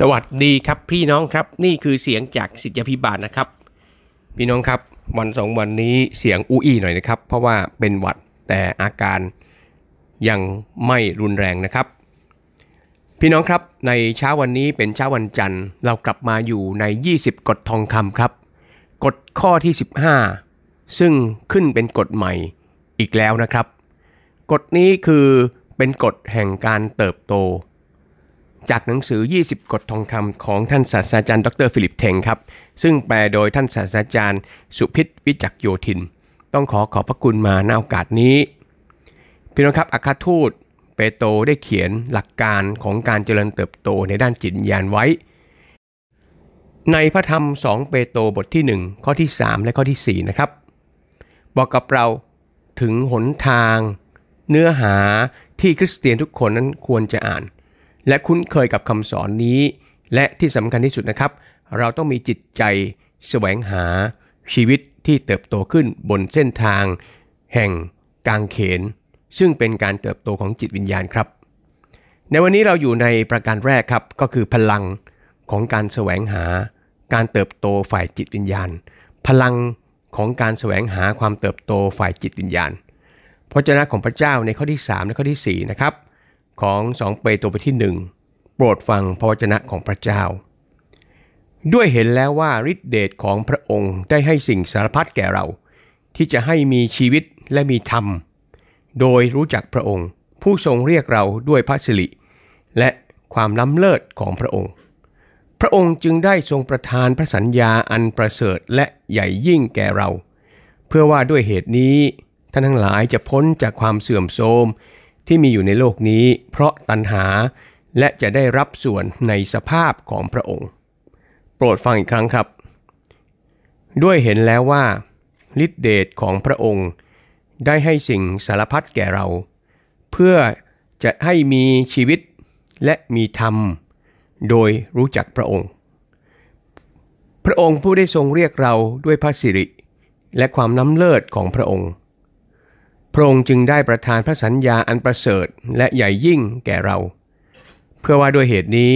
สวัสดีครับพี่น้องครับนี่คือเสียงจากสิทธิพิบาลนะครับ พี่น้องครับวันสองวันนี้เสียงอู้อี้หน่อยนะครับ เพราะว่าเป็นหวัดแต่อาการยังไม่รุนแรงนะครับ พี่น้องครับในเช้าวันนี้เป็นเช้าวันจันทร์ เรากลับมาอยู่ใน 20 กฎทองคำครับกฎข้อที่ 15 ซึ่งขึ้นเป็นกฎใหม่อีกแล้วนะครับกฎนี้คือเป็นกฎแห่งการเติบโต จากหนังสือ 20 กฎทองคำของท่านศาสตราจารย์ดรฟิลิปเทงครับ ซึ่งแปลโดยท่านศาสตราจารย์สุพิษวิจักโยธิน ต้องขอขอบพระคุณมาณโอกาสนี้ พี่น้องครับอาคาทูตเปโตรได้เขียนหลักการของการเจริญเติบโตในด้านจิตวิญญาณไว้ ในพระธรรม 2 เปโตรบทที่ 1 ข้อที่ 3 และข้อที่ 4 นะครับ บอกกับเราถึงหนทาง เนื้อหาที่คริสเตียนทุกคนนั้นควรจะอ่าน และคุ้นเคยกับคำสอนนี้ และที่สำคัญที่สุดนะครับ เราต้องมีจิตใจแสวงหาชีวิตที่เติบโตขึ้นบนเส้นทาง แห่งกางเขน ซึ่งเป็นการเติบโตของจิตวิญญาณครับ ในวันนี้เราอยู่ในประการแรกครับก็คือพลังของการแสวงหา การเติบโตฝ่ายจิตวิญญาณ พลังของการแสวงหาความเติบโตฝ่ายจิตวิญญาณพระเจ้าของพระเจ้าในข้อที่ 3 และข้อที่4นะครับ ของ2เปโตรบทที่1โปรดฟังพระวจนะของพระเจ้า ด้วยเห็นแล้วว่าฤทธิเดชของพระองค์ได้ให้สิ่งสารพัดแก่เรา ที่จะให้มีชีวิตและมีธรรม โดยรู้จักพระองค์ ผู้ทรงเรียกเราด้วยพระสิริและความล้ำเลิศของพระองค์ พระองค์จึงได้ทรงประทานพระสัญญาอันประเสริฐและใหญ่ยิ่งแก่เรา เพื่อว่าด้วยเหตุนี้ท่านทั้งหลายจะพ้นจากความเสื่อมโทรม ที่มีอยู่ในโลกนี้ เพราะตัณหาและจะได้รับส่วนในสภาพของพระองค์ โปรดฟังอีกครั้งครับ ด้วยเห็นแล้วว่าฤทธิเดชของพระองค์ ได้ให้สิ่งสารพัดแก่เรา เพื่อจะให้มีชีวิตและมีธรรม โดยรู้จักพระองค์ พระองค์ผู้ได้ทรงเรียกเราด้วยพระสิริ และความน้ำเลิศของพระองค์ พระองค์จึงได้ประทานพระสัญญาอันประเสริฐและใหญ่ยิ่งแก่เรา เพื่อว่าด้วยเหตุนี้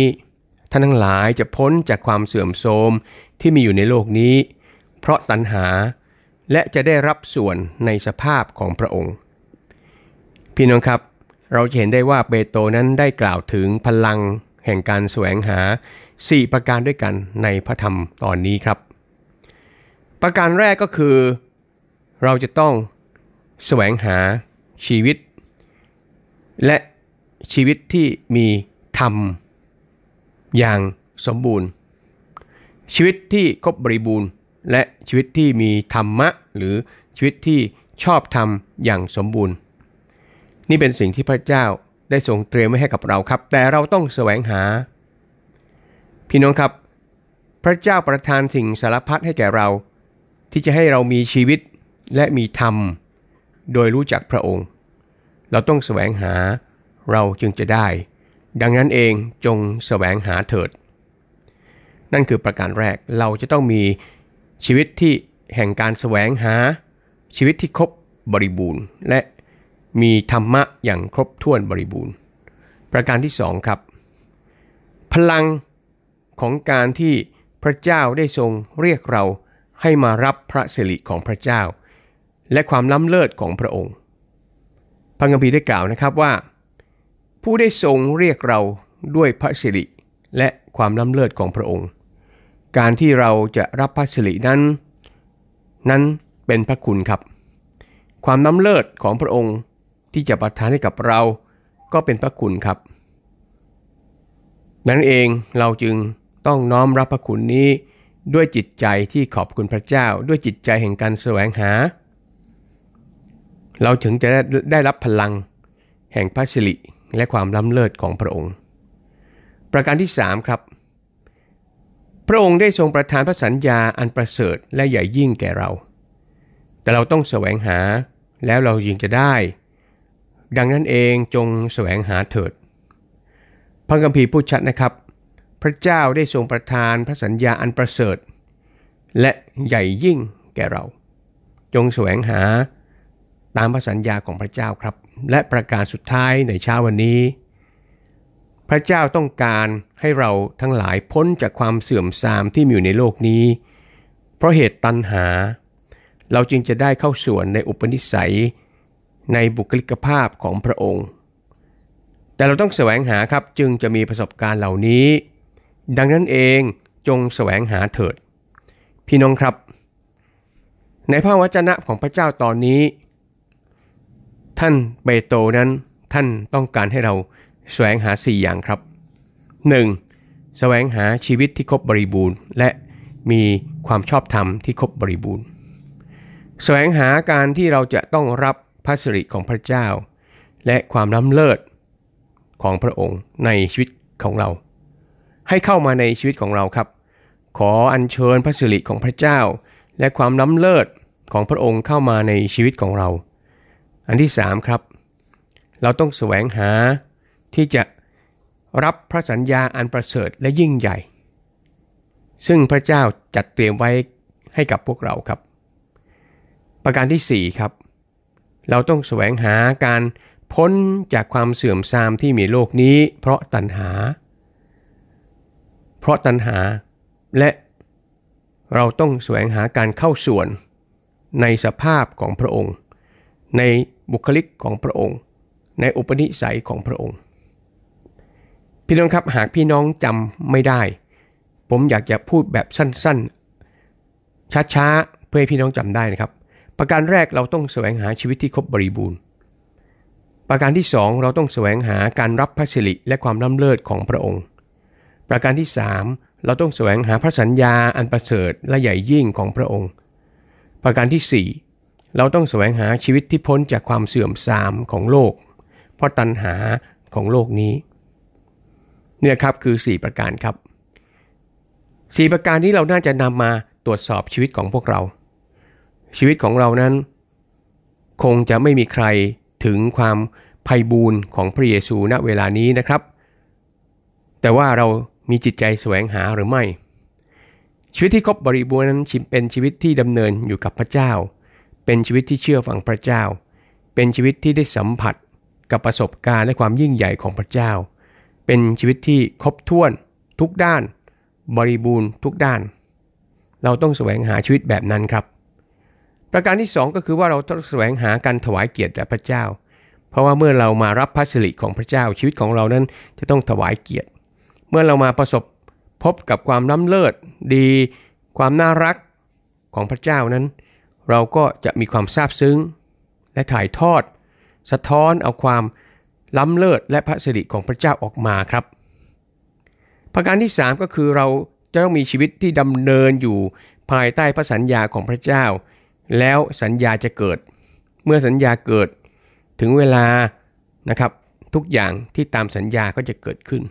ท่านทั้งหลายจะพ้นจากความเสื่อมโทรมที่มีอยู่ในโลกนี้ เพราะตัณหาและจะได้รับส่วนในสภาพของพระองค์ พี่น้องครับ เราจะเห็นได้ว่าเปโตรนั้นได้กล่าวถึงพลังแห่งการแสวงหา 4 ประการด้วยกันในพระธรรมตอนนี้ครับ ประการแรกก็คือ เราจะต้อง แสวงหาชีวิต และชีวิตที่มีธรรม อย่างสมบูรณ์ ชีวิตที่ครบบริบูรณ์ และชีวิตที่มีธรรมะ หรือชีวิตที่ชอบธรรมอย่างสมบูรณ์ นี่เป็นสิ่งที่พระเจ้าได้ทรงเตรียมไว้ให้กับเราครับ แต่เราต้องแสวงหา พี่น้องครับ พระเจ้าประทานสิ่งสารพัดให้แก่เรา ที่จะให้เรามีชีวิตและมีธรรม โดยรู้จักพระองค์ เราต้องแสวงหาเราจึงจะได้ ดังนั้นเองจงแสวงหาเถิด นั่นคือประการแรกเราจะต้องมีชีวิตที่แห่งการแสวงหา ชีวิตที่ครบบริบูรณ์ และมีธรรมะอย่างครบถ้วนบริบูรณ์ ประการที่สองครับ พลังของการที่พระเจ้าได้ทรงเรียกเราให้มารับพระสิริของพระเจ้า และความล้ำเลิศของพระองค์ พระคัมภีร์ได้กล่าวนะครับว่า ผู้ได้ทรงเรียกเราด้วยพระสิริและความล้ำเลิศของพระองค์ การที่เราจะรับพระสิรินั้น นั้นเป็นพระคุณครับ ความล้ำเลิศของพระองค์ที่จะประทานให้กับเราก็เป็นพระคุณครับ นั้นเองเราจึงต้องน้อมรับพระคุณนี้ด้วยจิตใจที่ขอบคุณพระเจ้า ด้วยจิตใจแห่งการแสวงหา เราถึงจะได้ได้รับพลังแห่งพระสิริและความล้ำเลิศของพระองค์ ประการที่ 3 ครับ พระองค์ได้ทรงประทานพระสัญญาอันประเสริฐและใหญ่ยิ่งแก่เรา แต่เราต้องแสวงหาแล้วเรายิงจะได้ ดังนั้นเองจงแสวงหาเถิด พระคัมภีร์พูดชัดนะครับ พระเจ้าได้ทรงประทานพระสัญญาอันประเสริฐ และใหญ่ยิ่งแก่เรา จงแสวงหา ตามพระสัญญาของพระเจ้าครับ และประการสุดท้ายในเช้าวันนี้ พระเจ้าต้องการให้เราทั้งหลายพ้นจากความเสื่อมทรามที่มีอยู่ในโลกนี้ เพราะเหตุตัณหา เราจึงจะได้เข้าส่วนในอุปนิสัยในบุคลิกภาพของพระองค์ แต่เราต้องแสวงหาครับจึงจะมีประสบการณ์เหล่านี้ ดังนั้นเองจงแสวงหาเถิด พี่น้องครับ ในพระวจนะของพระเจ้าตอนนี้ ท่านเปโตรนั้นท่านต้องการให้เราแสวงหา 4 อย่างครับ 1. แสวงหาชีวิตที่ครบบริบูรณ์ และมีความชอบธรรมที่ครบบริบูรณ์ แสวงหาการที่เราจะต้องรับพระสิริของพระเจ้า และความล้ำเลิศของพระองค์ในชีวิตของเรา ให้เข้ามาในชีวิตของเราครับ ขออัญเชิญพระสิริของพระเจ้า และความล้ำเลิศของพระองค์เข้ามาในชีวิตของเรา อันที่3ครับ เราต้องแสวงหาที่จะรับพระสัญญาอันประเสริฐและยิ่งใหญ่ ซึ่งพระเจ้าจัดเตรียมไว้ให้กับพวกเราครับ ประการที่4ครับ เราต้องแสวงหาการพ้นจากความเสื่อมทรามที่มีโลกนี้ เพราะตัณหา เพราะตัณหาและเราต้องแสวงหาการเข้าส่วนในสภาพของพระองค์ ใน บุคลิกของพระองค์ ในอุปนิสัยของพระองค์ พี่น้องครับหากพี่น้องจำไม่ได้ ผมอยากจะพูดแบบสั้นๆ ช้าๆ เพื่อให้พี่น้องจำได้นะครับ ประการแรกเราต้องแสวงหาชีวิตที่ครบบริบูรณ์ ประการที่ 2 เราต้องแสวงหาการรับพระสิริและความล้ำเลิศของพระองค์ ประการที่ 3 เราต้องแสวงหาพระสัญญาอันประเสริฐและใหญ่ยิ่งของพระองค์ ประการที่ 4 เราต้องแสวงหาชีวิตที่พ้นจากความเสื่อมทรามของโลก เพราะตัณหาของโลกนี้ เนี่ยครับคือ 4 ประการครับ 4 ประการนี้เราน่าจะนำมาตรวจสอบชีวิตของพวกเรา ชีวิตของเรานั้น คงจะไม่มีใครถึงความภัยบูรณ์ของพระเยซูณเวลานี้นะครับ แต่ว่าเรามีจิตใจแสวงหาหรือไม่ ชีวิตที่ครบบริบูรณ์นั้นเป็นชีวิตที่ดำเนินอยู่กับพระเจ้า เป็นชีวิตที่เชื่อฟังพระเจ้า เป็นชีวิตที่ได้สัมผัสกับประสบการณ์และความยิ่งใหญ่ของพระเจ้า เป็นชีวิตที่ครบถ้วนทุกด้าน บริบูรณ์ทุกด้าน เราต้องแสวงหาชีวิตแบบนั้นครับ ประการที่ 2 ก็คือว่าเราต้องแสวงหาการถวายเกียรติแด่พระเจ้า เพราะว่าเมื่อเรามารับพระสิริของพระเจ้าชีวิตของเรานั้นจะต้องถวายเกียรติ เมื่อเรามาประสบพบกับความล้ำเลิศดี ความน่ารักของพระเจ้านั้น เราก็จะมีความซาบซึ้ง และถ่ายทอด สะท้อนเอาความล้ำเลิศและพระสิริของพระเจ้าออกมาครับ ประการที่ 3 ก็คือเราจะต้องมีชีวิตที่ดำเนินอยู่ภายใต้พระสัญญาของพระเจ้า แล้วสัญญาจะเกิด เมื่อสัญญาเกิดถึงเวลานะครับทุกอย่างที่ตามสัญญาก็จะเกิดขึ้น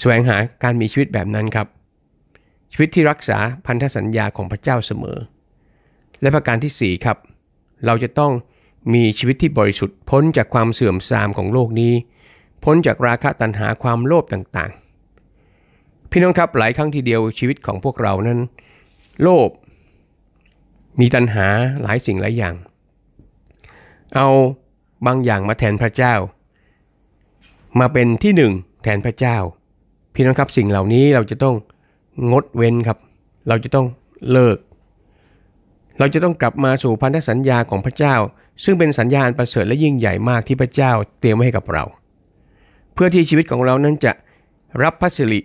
แสวงหาการมีชีวิตแบบนั้นครับ ชีวิตที่รักษาพันธสัญญาของพระเจ้าเสมอ และประการที่ 4 ครับ เราจะต้องมีชีวิตที่บริสุทธิ์พ้นจากความเสื่อมทรามของโลกนี้ พ้นจากราคะตัณหาความโลภต่างๆ พี่น้องครับหลายครั้งทีเดียวชีวิตของพวกเรานั้น โลภมีตัณหาหลายสิ่งหลายอย่าง เอาบางอย่างมาแทนพระเจ้า มาเป็นที่หนึ่งแทนพระเจ้า พี่น้องครับสิ่งเหล่านี้เราจะต้องงดเว้นครับ เราจะต้องเลิก เราจะต้องกลับมาสู่พันธสัญญาของพระเจ้า ซึ่งเป็นสัญญาณประเสริฐและยิ่งใหญ่มากที่พระเจ้าเตรียมไว้ให้กับเรา เพื่อที่ชีวิตของเรานั้นจะรับพระสิริ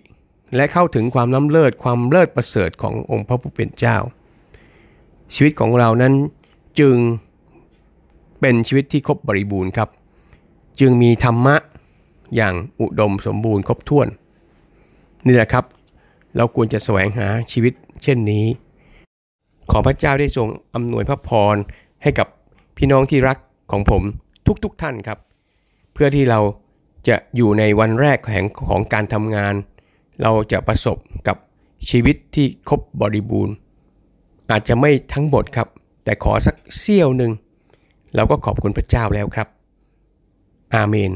และเข้าถึงความล้ำเลิศความเลิศประเสริฐขององค์พระผู้เป็นเจ้า ชีวิตของเรานั้นจึงเป็นชีวิตที่ครบบริบูรณ์ครับ จึงมีธรรมะอย่างอุดมสมบูรณ์ครบถ้วน นี่แหละครับ เราควรจะแสวงหาชีวิตเช่นนี้ ขอพระเจ้าได้ทรงอำนวยพระพรให้กับพี่น้องที่รักของผมทุกๆทท่านครับ เพื่อที่เราจะอยู่ในวันแรกแห่งของการทำงาน เราจะประสบกับชีวิตที่ครบบริบูรณ์ อาจจะไม่ทั้งหมดครับ แต่ขอสักเสี้ยวหนึ่งเราก็ขอบคุณพระเจ้าแล้วครับ อาเมน